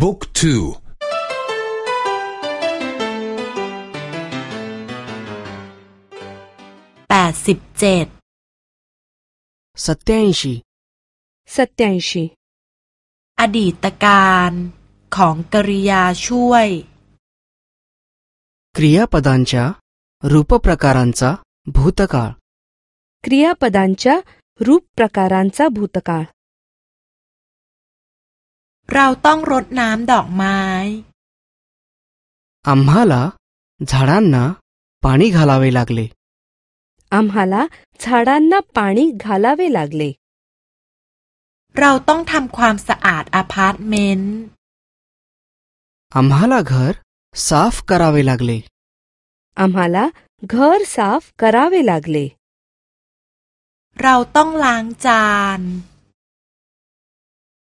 บ Book แปดสิบเตนชีสตเตนชีอดีตการของกริยาช่วยกริยาปดันชารูปประการันชาบุตกาลกริยาปดันชารูปประการันชาบุตกาลเราต้องรดน้ำดอกไม้อัมฮาลาจารันนาปานิกาลาเวลากเลอัมฮาลาจารันนาปานิกาลาเวลากเลเราต้องทำความสะอาดอพาร์ตเมนต์อัมฮาลาห์สะอาฟคาราเวลากเลอัมฮาลาห์สะอาฟคาราเวลากเลเราต้องล้างจาน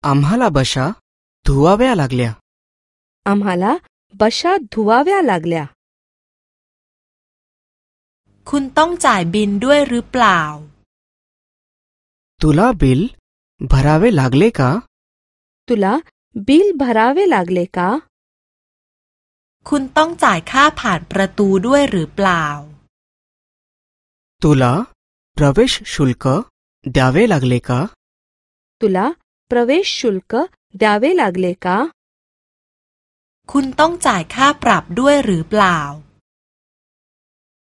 อัมฮาลาบัชา धुवाव्या लागल्या आम्हाला बशा धुवाव्या लागल्या คุณต้องจ่ายบินด้วยหรือเปล่า तुला बिल भरावे लागले का तुला बिल भरावे लागले का คุณต้องจ่ายค่าผ่านประตูด้วยหรือเปล่า तुला प्रवेश शुल्क द्यावे लागले का तुला प्रवेश शुल्क ด่าเวลากเลกาคุณต้องจ่ายค่าปรับด้วยหรือเปล่า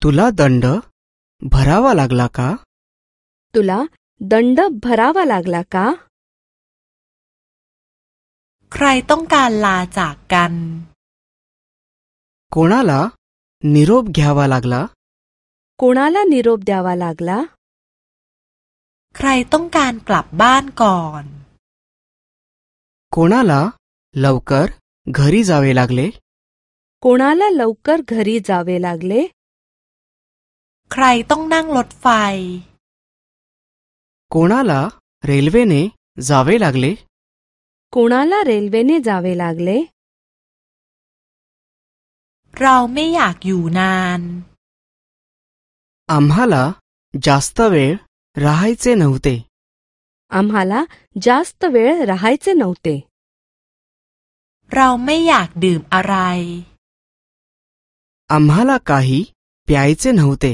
ตุลาดันด์บาราวาลากลากาตุลาดันด์บาราวาลากลากาใครต้องการลาจากกันโคนาลานิโรบเกียวาลากลาโคนาลานิโรบเดียวาลากลาใครต้องการกลับบ้านก่อน कोणाला लवकर घरी जावे लागले कोणाला लवकर घरी जावे लागले कोणाला रेल्वेने जावे लागले कोणाला रेल्वेने जावे लागले आम्हाला जास्त वेळ राहायचे नव्हते आम्हाला जास्त वेळ राहायचे नव्हते आम्हाला काही प्यायचे नव्हते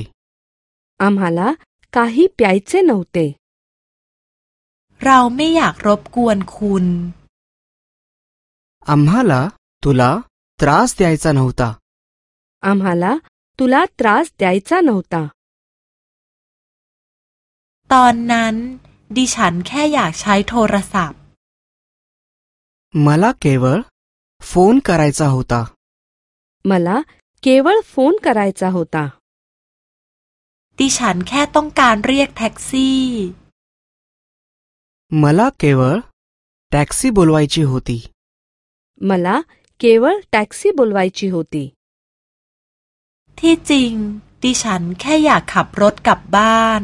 आम्हाला काही प्यायचे नव्हते आम्हाला तुला त्रास द्यायचा नव्हता आम्हाला तुला त्रास द्यायचा नव्हता ตอนนั้นดิฉันแค่อยากใช้โทรศัพท์มาลาเกเวลฟอนคารายซาฮุตามาลาเกเวลฟอนคารายซาฮุตาดิฉันแค่ต้องการเรียกแท็กซี่มาลาเกเวลแท็กซี่บอลไวชีฮุตีมาลาเกเวลแท็กซี่บอลไวชีฮุตีที่จริงดิฉันแค่อยากขับรถกลับบ้าน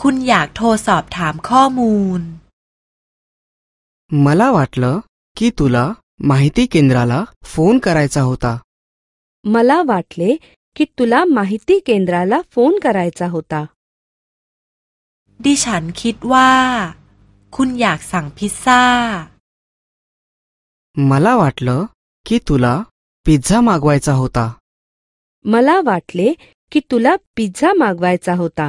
คุณอยากโทรสอบถามข้อมูล मला वाटलं की तुला माहिती केंद्राला फोन करायचा होता मला वाटले की तुला माहिती केंद्राला फोन करायचा होता ดิฉันคิดว่าคุณอยากสั่งพิซซ่า मला वाटलं की तुला पिझ्झा मागवायचा होता मला वाटले की तुला पिझ्झा मागवायचा होता